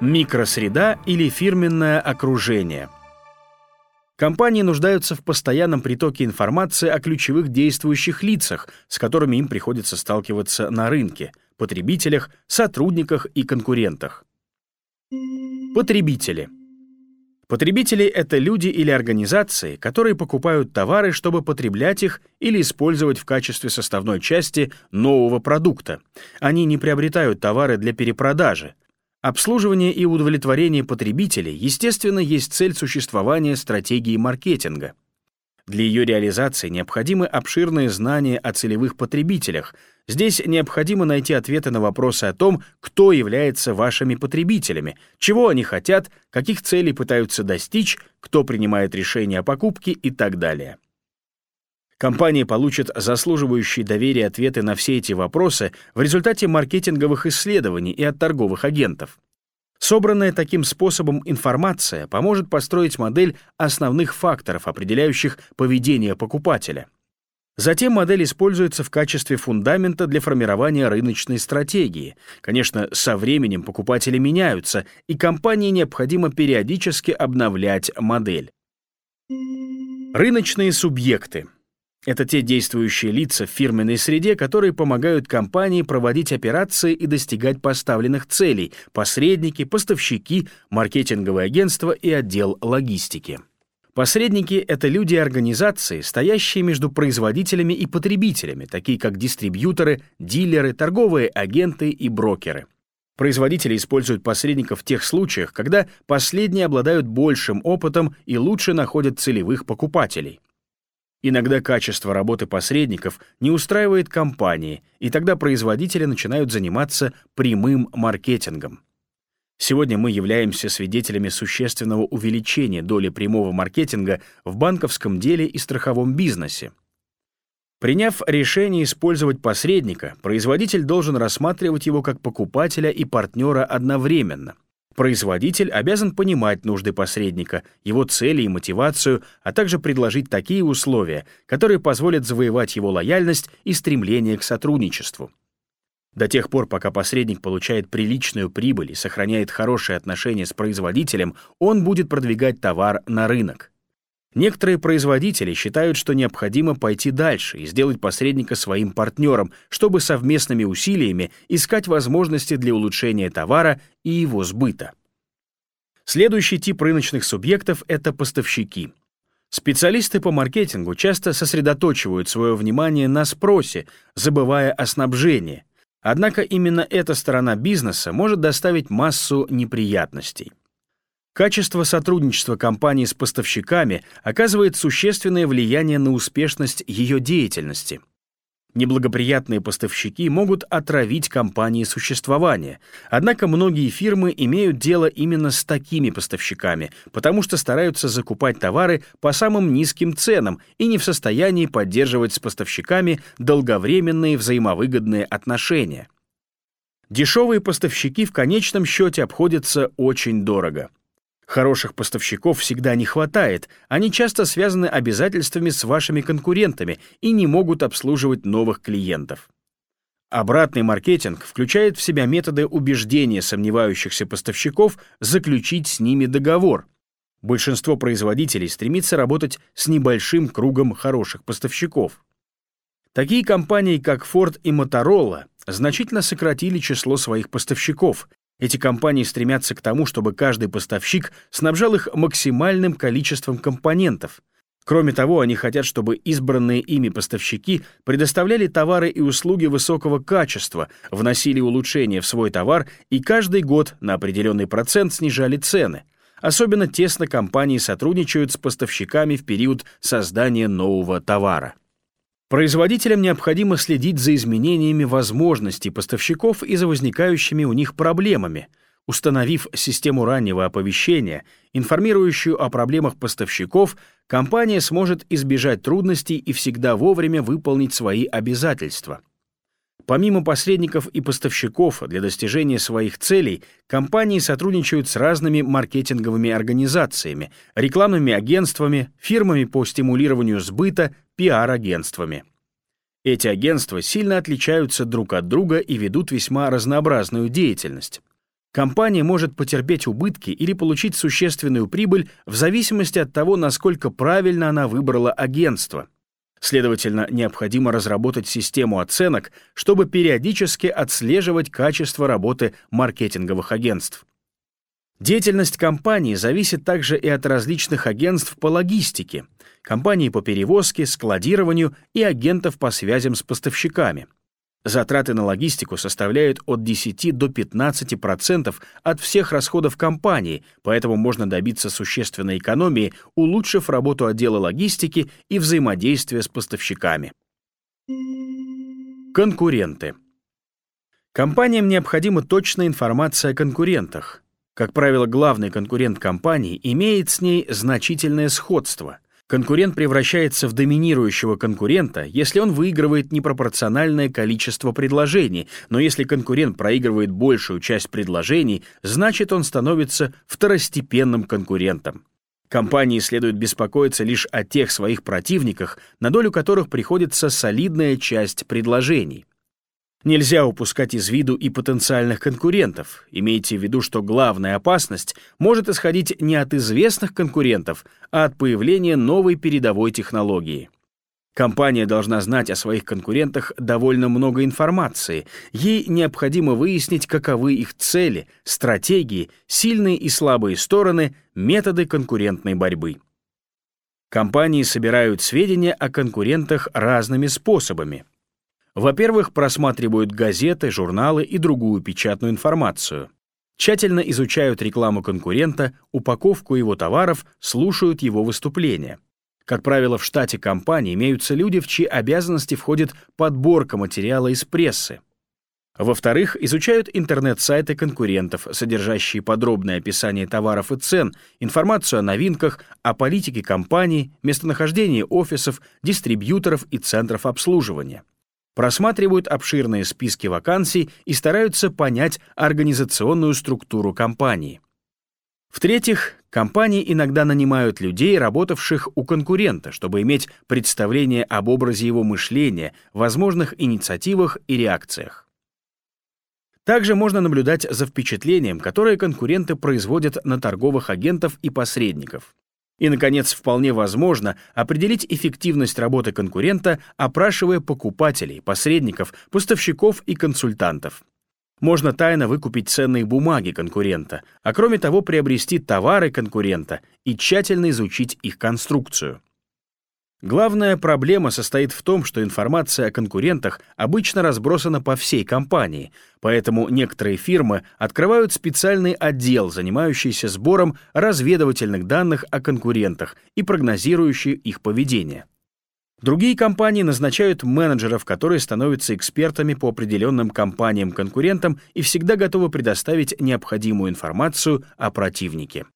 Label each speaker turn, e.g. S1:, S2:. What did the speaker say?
S1: Микросреда или фирменное окружение. Компании нуждаются в постоянном притоке информации о ключевых действующих лицах, с которыми им приходится сталкиваться на рынке, потребителях, сотрудниках и конкурентах. Потребители. Потребители — это люди или организации, которые покупают товары, чтобы потреблять их или использовать в качестве составной части нового продукта. Они не приобретают товары для перепродажи, Обслуживание и удовлетворение потребителей, естественно, есть цель существования стратегии маркетинга. Для ее реализации необходимы обширные знания о целевых потребителях. Здесь необходимо найти ответы на вопросы о том, кто является вашими потребителями, чего они хотят, каких целей пытаются достичь, кто принимает решения о покупке и так далее. Компании получат заслуживающие доверия ответы на все эти вопросы в результате маркетинговых исследований и от торговых агентов. Собранная таким способом информация поможет построить модель основных факторов, определяющих поведение покупателя. Затем модель используется в качестве фундамента для формирования рыночной стратегии. Конечно, со временем покупатели меняются, и компании необходимо периодически обновлять модель. Рыночные субъекты — это те действующие лица в фирменной среде, которые помогают компании проводить операции и достигать поставленных целей — посредники, поставщики, маркетинговые агентства и отдел логистики. Посредники — это люди и организации, стоящие между производителями и потребителями, такие как дистрибьюторы, дилеры, торговые агенты и брокеры. Производители используют посредников в тех случаях, когда последние обладают большим опытом и лучше находят целевых покупателей. Иногда качество работы посредников не устраивает компании, и тогда производители начинают заниматься прямым маркетингом. Сегодня мы являемся свидетелями существенного увеличения доли прямого маркетинга в банковском деле и страховом бизнесе. Приняв решение использовать посредника, производитель должен рассматривать его как покупателя и партнера одновременно — Производитель обязан понимать нужды посредника, его цели и мотивацию, а также предложить такие условия, которые позволят завоевать его лояльность и стремление к сотрудничеству. До тех пор, пока посредник получает приличную прибыль и сохраняет хорошие отношения с производителем, он будет продвигать товар на рынок. Некоторые производители считают, что необходимо пойти дальше и сделать посредника своим партнером, чтобы совместными усилиями искать возможности для улучшения товара и его сбыта. Следующий тип рыночных субъектов — это поставщики. Специалисты по маркетингу часто сосредоточивают свое внимание на спросе, забывая о снабжении. Однако именно эта сторона бизнеса может доставить массу неприятностей. Качество сотрудничества компании с поставщиками оказывает существенное влияние на успешность ее деятельности. Неблагоприятные поставщики могут отравить компании существования, однако многие фирмы имеют дело именно с такими поставщиками, потому что стараются закупать товары по самым низким ценам и не в состоянии поддерживать с поставщиками долговременные взаимовыгодные отношения. Дешевые поставщики в конечном счете обходятся очень дорого. Хороших поставщиков всегда не хватает, они часто связаны обязательствами с вашими конкурентами и не могут обслуживать новых клиентов. Обратный маркетинг включает в себя методы убеждения сомневающихся поставщиков заключить с ними договор. Большинство производителей стремится работать с небольшим кругом хороших поставщиков. Такие компании, как Ford и Motorola, значительно сократили число своих поставщиков, эти компании стремятся к тому, чтобы каждый поставщик снабжал их максимальным количеством компонентов. Кроме того, они хотят, чтобы избранные ими поставщики предоставляли товары и услуги высокого качества, вносили улучшения в свой товар и каждый год на определенный процент снижали цены. Особенно тесно компании сотрудничают с поставщиками в период создания нового товара. Производителям необходимо следить за изменениями возможностей поставщиков и за возникающими у них проблемами. Установив систему раннего оповещения, информирующую о проблемах поставщиков, компания сможет избежать трудностей и всегда вовремя выполнить свои обязательства. Помимо посредников и поставщиков, для достижения своих целей компании сотрудничают с разными маркетинговыми организациями, рекламными агентствами, фирмами по стимулированию сбыта, пиар-агентствами. Эти агентства сильно отличаются друг от друга и ведут весьма разнообразную деятельность. Компания может потерпеть убытки или получить существенную прибыль в зависимости от того, насколько правильно она выбрала агентство. Следовательно, необходимо разработать систему оценок, чтобы периодически отслеживать качество работы маркетинговых агентств. Деятельность компании зависит также и от различных агентств по логистике, компаний по перевозке, складированию и агентов по связям с поставщиками. Затраты на логистику составляют от 10 до 15% от всех расходов компании, поэтому можно добиться существенной экономии, улучшив работу отдела логистики и взаимодействия с поставщиками. Конкуренты. Компаниям необходима точная информация о конкурентах. Как правило, главный конкурент компании имеет с ней значительное сходство. Конкурент превращается в доминирующего конкурента, если он выигрывает непропорциональное количество предложений, но если конкурент проигрывает большую часть предложений, значит он становится второстепенным конкурентом. Компании следует беспокоиться лишь о тех своих противниках, на долю которых приходится солидная часть предложений. Нельзя упускать из виду и потенциальных конкурентов. Имейте в виду, что главная опасность может исходить не от известных конкурентов, а от появления новой передовой технологии. Компания должна знать о своих конкурентах довольно много информации. Ей необходимо выяснить, каковы их цели, стратегии, сильные и слабые стороны, методы конкурентной борьбы. Компании собирают сведения о конкурентах разными способами. Во-первых, просматривают газеты, журналы и другую печатную информацию. Тщательно изучают рекламу конкурента, упаковку его товаров, слушают его выступления. Как правило, в штате компании имеются люди, в чьи обязанности входит подборка материала из прессы. Во-вторых, изучают интернет-сайты конкурентов, содержащие подробное описание товаров и цен, информацию о новинках, о политике компании, местонахождении офисов, дистрибьюторов и центров обслуживания просматривают обширные списки вакансий и стараются понять организационную структуру компании. В-третьих, компании иногда нанимают людей, работавших у конкурента, чтобы иметь представление об образе его мышления, возможных инициативах и реакциях. Также можно наблюдать за впечатлением, которое конкуренты производят на торговых агентов и посредников. И, наконец, вполне возможно определить эффективность работы конкурента, опрашивая покупателей, посредников, поставщиков и консультантов. Можно тайно выкупить ценные бумаги конкурента, а кроме того приобрести товары конкурента и тщательно изучить их конструкцию. Главная проблема состоит в том, что информация о конкурентах обычно разбросана по всей компании, поэтому некоторые фирмы открывают специальный отдел, занимающийся сбором разведывательных данных о конкурентах и прогнозирующий их поведение. Другие компании назначают менеджеров, которые становятся экспертами по определенным компаниям-конкурентам и всегда готовы предоставить необходимую информацию о противнике.